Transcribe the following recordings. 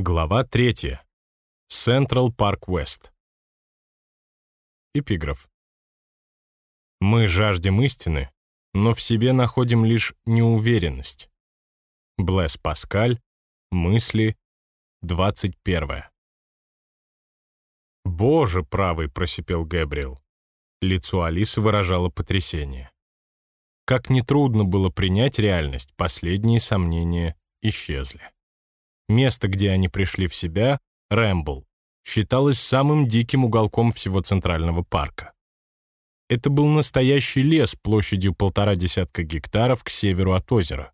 Глава 3. Централ Парк Вест. Эпиграф. Мы жаждем истины, но в себе находим лишь неуверенность. Блэс Паскаль. Мысли. 21. «Боже правый!» — просипел Гэбриэл. Лицо Алисы выражало потрясение. Как нетрудно было принять реальность, последние сомнения исчезли. Место, где они пришли в себя, Рэмбл, считалось самым диким уголком всего Центрального парка. Это был настоящий лес площадью полтора десятка гектаров к северу от озера.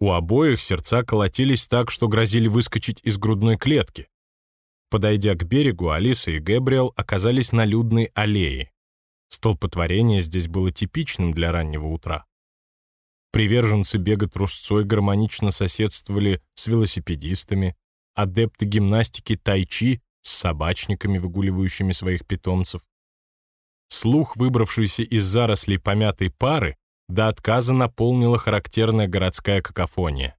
У обоих сердца колотились так, что грозили выскочить из грудной клетки. Подойдя к берегу, Алиса и Гэбриэл оказались на людной аллее. Столпотворение здесь было типичным для раннего утра. Приверженцы бега трусцой гармонично соседствовали с велосипедистами, адепты гимнастики тайчи с собачниками, выгуливающими своих питомцев. Слух, выбравшийся из зарослей помятой пары, до отказа наполнила характерная городская какофония.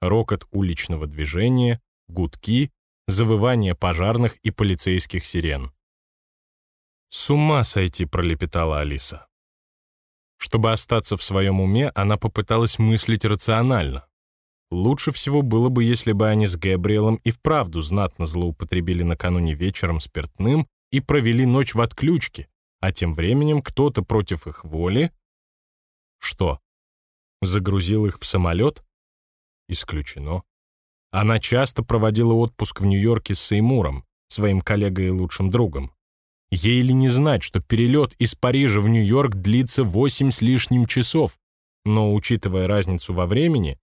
Рокот уличного движения, гудки, завывание пожарных и полицейских сирен. «С ума сойти!» — пролепетала Алиса. Чтобы остаться в своем уме, она попыталась мыслить рационально. Лучше всего было бы, если бы они с Гэбриэлом и вправду знатно злоупотребили накануне вечером спиртным и провели ночь в отключке, а тем временем кто-то против их воли... Что? Загрузил их в самолет? Исключено. Она часто проводила отпуск в Нью-Йорке с Сеймуром, своим коллегой и лучшим другом. Ей ли не знать, что перелет из Парижа в Нью-Йорк длится 8 с лишним часов, но, учитывая разницу во времени,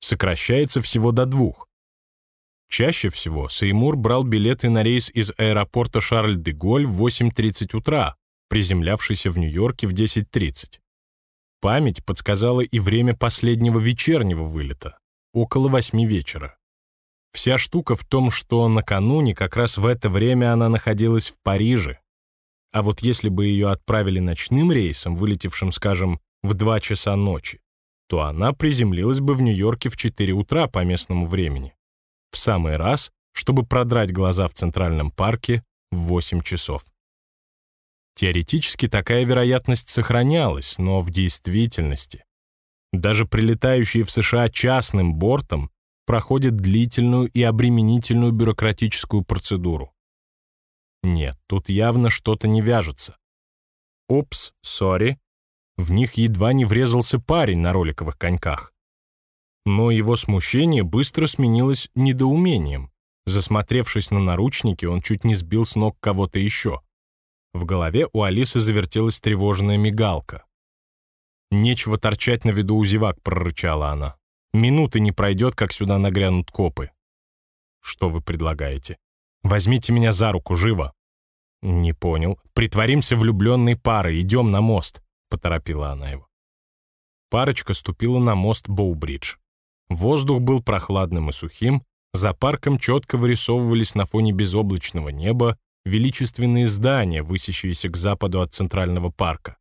сокращается всего до двух. Чаще всего Сеймур брал билеты на рейс из аэропорта Шарль-де-Голь в 8.30 утра, приземлявшийся в Нью-Йорке в 10.30. Память подсказала и время последнего вечернего вылета, около 8 вечера. Вся штука в том, что накануне как раз в это время она находилась в Париже, а вот если бы ее отправили ночным рейсом, вылетевшим, скажем, в 2 часа ночи, то она приземлилась бы в Нью-Йорке в 4 утра по местному времени. В самый раз, чтобы продрать глаза в Центральном парке в 8 часов. Теоретически такая вероятность сохранялась, но в действительности даже прилетающие в США частным бортом проходят длительную и обременительную бюрократическую процедуру. Нет, тут явно что-то не вяжется. Опс, сори. В них едва не врезался парень на роликовых коньках. Но его смущение быстро сменилось недоумением. Засмотревшись на наручники, он чуть не сбил с ног кого-то еще. В голове у Алисы завертелась тревожная мигалка. «Нечего торчать на виду у зевак», — прорычала она. «Минуты не пройдет, как сюда нагрянут копы». «Что вы предлагаете?» Возьмите меня за руку, живо!» «Не понял. Притворимся влюбленной парой, идем на мост», — поторопила она его. Парочка ступила на мост Боубридж. Воздух был прохладным и сухим, за парком четко вырисовывались на фоне безоблачного неба величественные здания, высящиеся к западу от Центрального парка.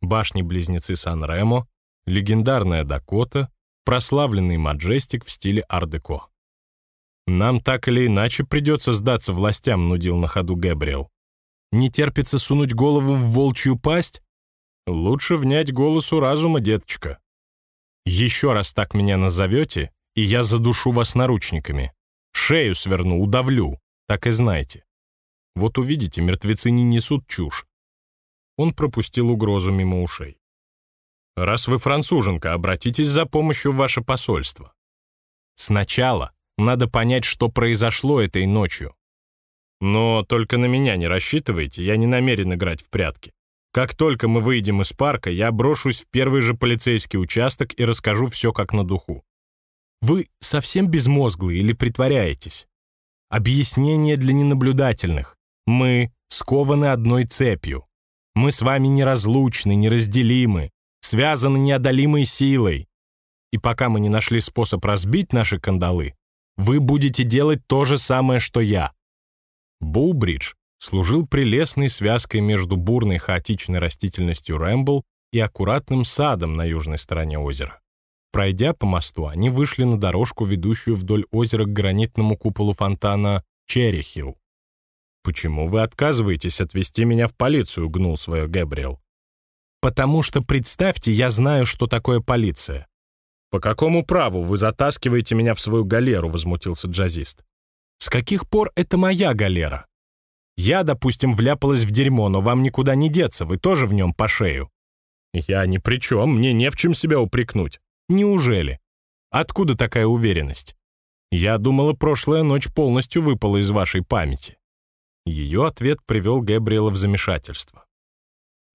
Башни-близнецы Сан-Ремо, легендарная Дакота, прославленный Маджестик в стиле ар-деко. «Нам так или иначе придется сдаться властям», — нудил на ходу Гэбриэл. «Не терпится сунуть голову в волчью пасть? Лучше внять голосу разума, деточка. Еще раз так меня назовете, и я задушу вас наручниками. Шею сверну, удавлю, так и знайте. Вот увидите, мертвецы не несут чушь». Он пропустил угрозу мимо ушей. «Раз вы француженка, обратитесь за помощью в ваше посольство. Сначала надо понять, что произошло этой ночью. Но только на меня не рассчитывайте, я не намерен играть в прятки. Как только мы выйдем из парка, я брошусь в первый же полицейский участок и расскажу все как на духу. Вы совсем безмозглые или притворяетесь? Объяснение для ненаблюдательных. Мы скованы одной цепью. Мы с вами неразлучны, неразделимы, связаны неодолимой силой. И пока мы не нашли способ разбить наши кандалы, вы будете делать то же самое, что я. Боубридж служил прелестной связкой между бурной хаотичной растительностью Рэмбл и аккуратным садом на южной стороне озера. Пройдя по мосту, они вышли на дорожку, ведущую вдоль озера к гранитному куполу фонтана Черри-Хилл. «Почему вы отказываетесь отвезти меня в полицию?» — гнул свое Гэбриэл. «Потому что, представьте, я знаю, что такое полиция». «По какому праву вы затаскиваете меня в свою галеру?» — возмутился джазист. «С каких пор это моя галера? Я, допустим, вляпалась в дерьмо, но вам никуда не деться, вы тоже в нем по шею». «Я ни при чем, мне не в чем себя упрекнуть». «Неужели? Откуда такая уверенность?» «Я думала, прошлая ночь полностью выпала из вашей памяти». Ее ответ привел Гэбриэла в замешательство.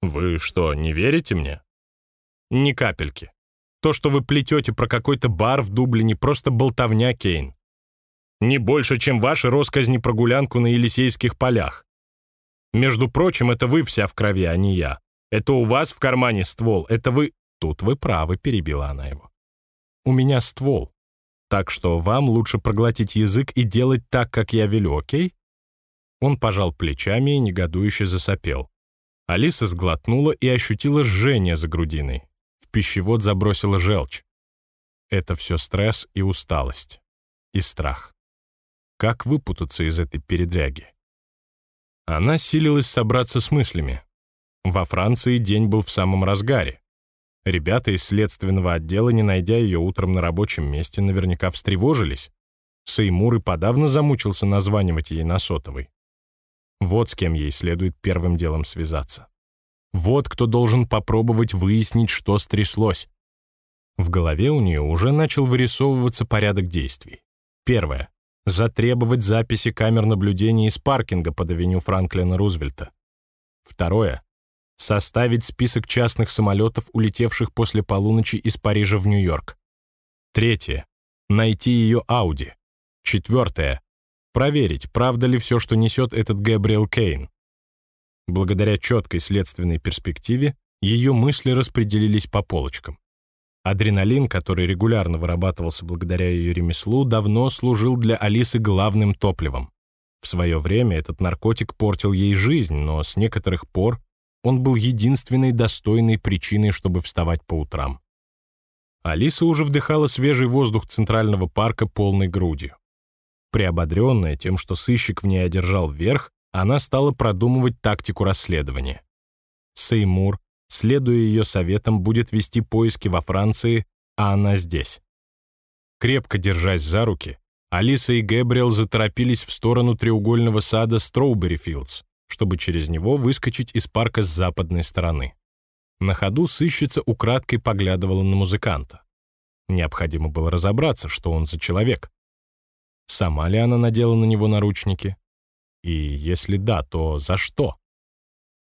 «Вы что, не верите мне?» «Ни капельки. То, что вы плетете про какой-то бар в Дублине, просто болтовня, Кейн. Не больше, чем ваши росказни про гулянку на Елисейских полях. Между прочим, это вы вся в крови, а не я. Это у вас в кармане ствол, это вы...» «Тут вы правы», — перебила она его. «У меня ствол. Так что вам лучше проглотить язык и делать так, как я велю, окей?» Он пожал плечами и негодующе засопел. Алиса сглотнула и ощутила жжение за грудиной. Пищевод забросила желчь. Это все стресс и усталость. И страх. Как выпутаться из этой передряги? Она силилась собраться с мыслями. Во Франции день был в самом разгаре. Ребята из следственного отдела, не найдя ее утром на рабочем месте, наверняка встревожились. Сеймур и подавно замучился названивать ей на сотовой. Вот с кем ей следует первым делом связаться. Вот кто должен попробовать выяснить, что стряслось. В голове у нее уже начал вырисовываться порядок действий. Первое. Затребовать записи камер наблюдения из паркинга под авеню Франклина Рузвельта. Второе. Составить список частных самолетов, улетевших после полуночи из Парижа в Нью-Йорк. Третье. Найти ее Ауди. Четвертое. Проверить, правда ли все, что несет этот Гэбриэл Кейн. Благодаря четкой следственной перспективе ее мысли распределились по полочкам. Адреналин, который регулярно вырабатывался благодаря ее ремеслу, давно служил для Алисы главным топливом. В свое время этот наркотик портил ей жизнь, но с некоторых пор он был единственной достойной причиной, чтобы вставать по утрам. Алиса уже вдыхала свежий воздух Центрального парка полной грудью. Приободренная тем, что сыщик в ней одержал верх, она стала продумывать тактику расследования. Сеймур, следуя ее советам, будет вести поиски во Франции, а она здесь. Крепко держась за руки, Алиса и Гэбриэл заторопились в сторону треугольного сада Строубери-Филдс, чтобы через него выскочить из парка с западной стороны. На ходу сыщица украдкой поглядывала на музыканта. Необходимо было разобраться, что он за человек. Сама ли она надела на него наручники? И если да, то за что?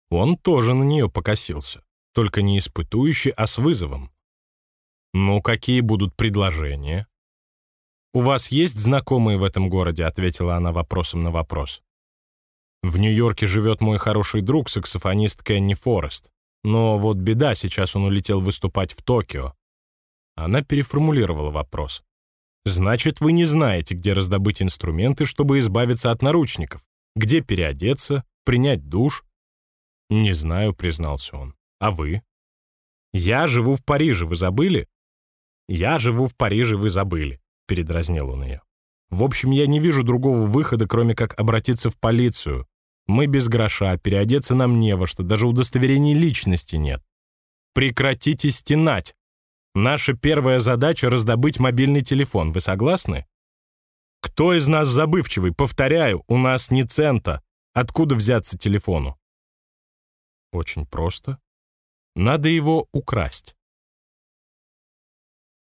Он тоже на нее покосился, только не испытующе, а с вызовом. «Ну, какие будут предложения?» «У вас есть знакомые в этом городе?» — ответила она вопросом на вопрос. «В Нью-Йорке живет мой хороший друг, саксофонист Кенни Форест. Но вот беда, сейчас он улетел выступать в Токио». Она переформулировала вопрос. Значит, вы не знаете, где раздобыть инструменты, чтобы избавиться от наручников, где переодеться, принять душ. Не знаю, признался он. А вы? Я живу в Париже, вы забыли? Я живу в Париже, вы забыли, передразнил он ее. В общем, я не вижу другого выхода, кроме как обратиться в полицию. Мы без гроша, переодеться нам не во что, даже удостоверений личности нет. Прекратите стенать, Наша первая задача — раздобыть мобильный телефон. Вы согласны? Кто из нас забывчивый? Повторяю, у нас ни цента. Откуда взяться телефону? Очень просто. Надо его украсть.